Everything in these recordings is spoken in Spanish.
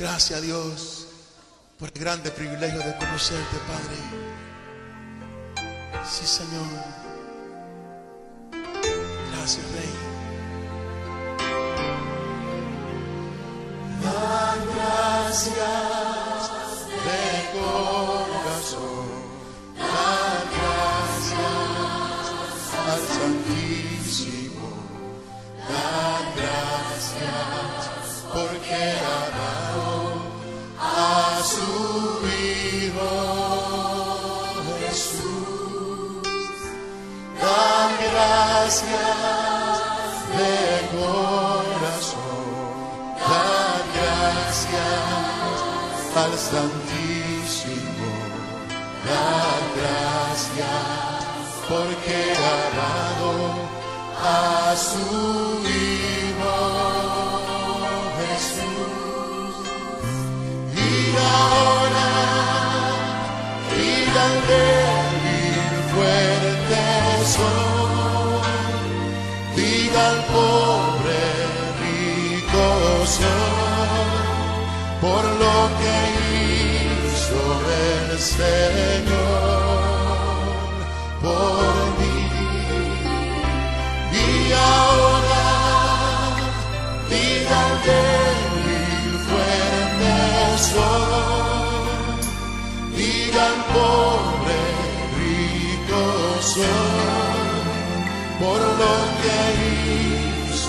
Gracias a Dios por el grande privilegio de conocerte, Padre. Sí, Señor. Gracias, Rey. Dan gracias de corazón. Dan gracias al Santísimo. Dan gracias porque al Santísimo. Dan gracias porque ha dado a su Hijo Jesús. Y ahora, vida por lo que hizo el Señor por mí. Y ahora, al débil, fuerte soy. Diga al pobre, rico soy, por lo que hizo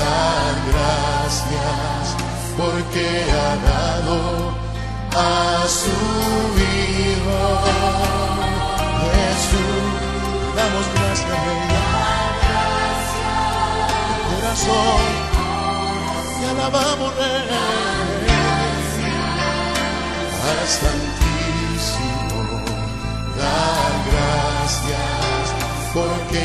dar gracias porque ha dado a su Hijo Jesús. Damos gracias, Rey. Corazón, te alabamos, Rey. Al Santísimo, dar gracias porque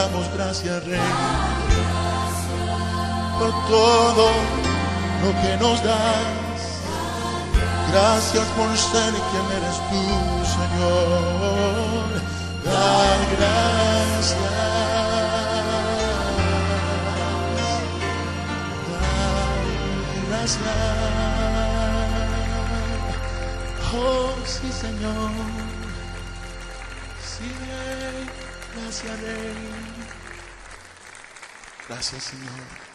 damos gracias, Rey, por todo lo que nos das. Gracias por ser quien eres tú, Señor. Dar gracias. Oh, sí, Señor. Sí, Rey. Gracias, Rey. Gracias, Señor.